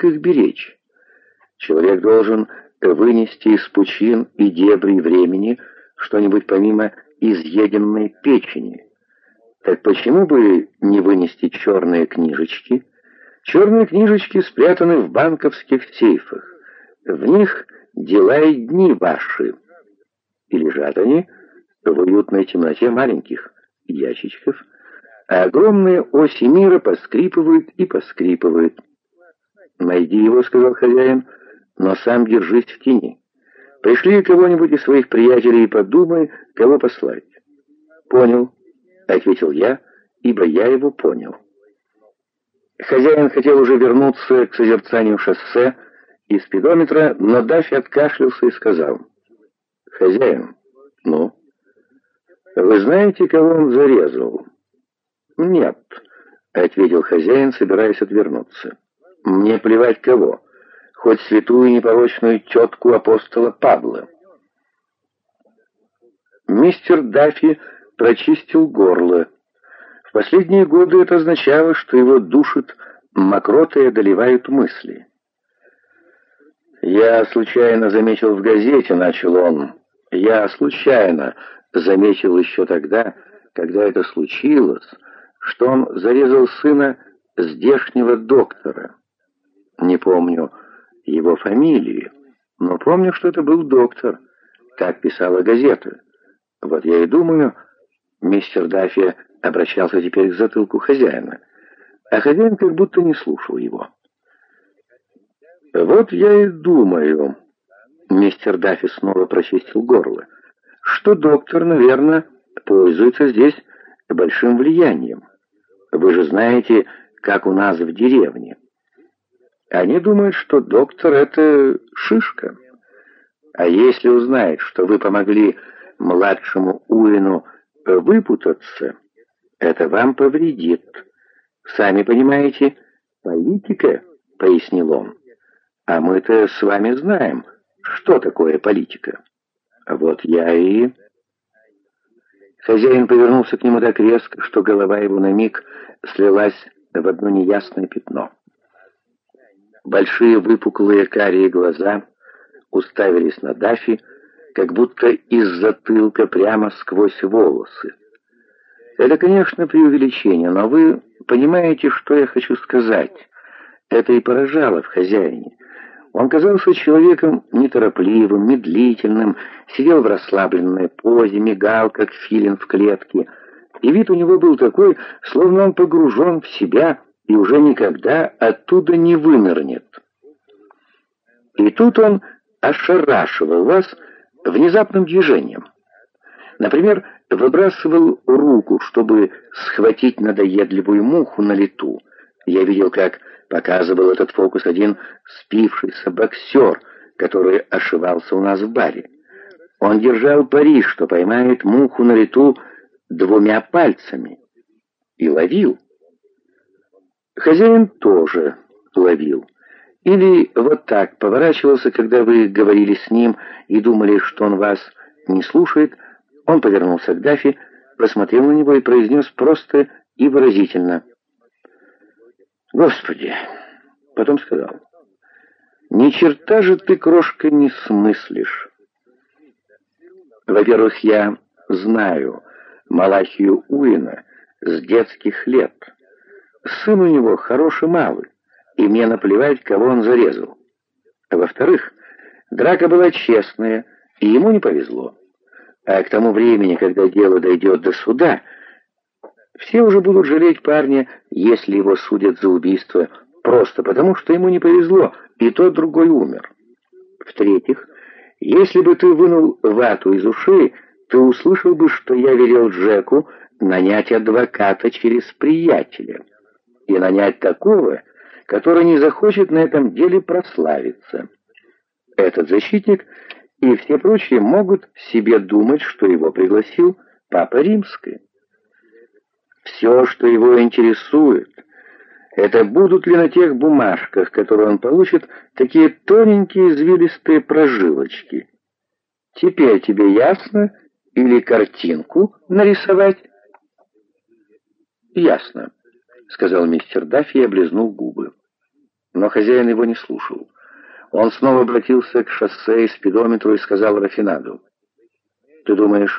как их беречь? Человек должен вынести из пучин и дебри времени что-нибудь помимо изъеденной печени. Так почему бы не вынести черные книжечки? Черные книжечки спрятаны в банковских сейфах. В них дела и дни ваши. И лежат они в уютной темноте маленьких ящичков, а огромные оси мира поскрипывают и поскрипывают. «Найди его», — сказал хозяин, — «но сам держись в тени. Пришли кого-нибудь из своих приятелей и подумай, кого послать». «Понял», — ответил я, ибо я его понял. Хозяин хотел уже вернуться к созерцанию шоссе и спидометра, но Даффи откашлялся и сказал, «Хозяин, ну, вы знаете, кого он зарезал?» «Нет», — ответил хозяин, собираясь отвернуться. «Мне плевать кого, хоть святую непорочную тетку апостола Павла». Мистер Даффи прочистил горло. В последние годы это означало, что его душит мокрота и одолевают мысли. «Я случайно заметил в газете», — начал он. «Я случайно заметил еще тогда, когда это случилось, что он зарезал сына здешнего доктора. Не помню его фамилии, но помню, что это был доктор, как писала газета. Вот я и думаю, мистер Даффи обращался теперь к затылку хозяина, а хозяин как будто не слушал его. «Вот я и думаю», — мистер Даффи снова прочистил горло, «что доктор, наверное, пользуется здесь большим влиянием. Вы же знаете, как у нас в деревне. Они думают, что доктор — это шишка. А если узнает, что вы помогли младшему Уину выпутаться, это вам повредит. Сами понимаете, политика, — пояснил он. А мы-то с вами знаем, что такое политика. Вот я и... Хозяин повернулся к нему так резко, что голова его на миг слилась в одно неясное пятно. Большие выпуклые карие глаза уставились на Дафи, как будто из затылка прямо сквозь волосы. Это, конечно, преувеличение, но вы понимаете, что я хочу сказать. Это и поражало в хозяине. Он казался человеком неторопливым, медлительным, сидел в расслабленной позе, мигал, как филин в клетке. И вид у него был такой, словно он погружен в себя и уже никогда оттуда не вынырнет. И тут он ошарашивал вас внезапным движением. Например, выбрасывал руку, чтобы схватить надоедливую муху на лету. Я видел, как Показывал этот фокус один спившийся боксер, который ошивался у нас в баре. Он держал пари, что поймает муху на лету двумя пальцами. И ловил. Хозяин тоже ловил. Или вот так поворачивался, когда вы говорили с ним и думали, что он вас не слушает. Он повернулся к Дафи, посмотрел на него и произнес просто и выразительно — Господи! Потом сказал, ни черта же ты, крошка, не смыслишь. Во-первых, я знаю Малахию Уина с детских лет. Сын у него хороший малый, и мне наплевать, кого он зарезал. Во-вторых, драка была честная, и ему не повезло. А к тому времени, когда дело дойдет до суда, все уже будут жалеть парня, если его судят за убийство, просто потому, что ему не повезло, и тот другой умер. В-третьих, если бы ты вынул вату из ушей, ты услышал бы, что я велел Джеку нанять адвоката через приятеля. И нанять такого, который не захочет на этом деле прославиться. Этот защитник и все прочие могут себе думать, что его пригласил Папа Римский. Все, что его интересует, это будут ли на тех бумажках, которые он получит, такие тоненькие извилистые прожилочки. Теперь тебе ясно? Или картинку нарисовать? Ясно, сказал мистер Даффи и облизнул губы. Но хозяин его не слушал. Он снова обратился к шоссе и спидометру и сказал Рафинаду. «Ты думаешь,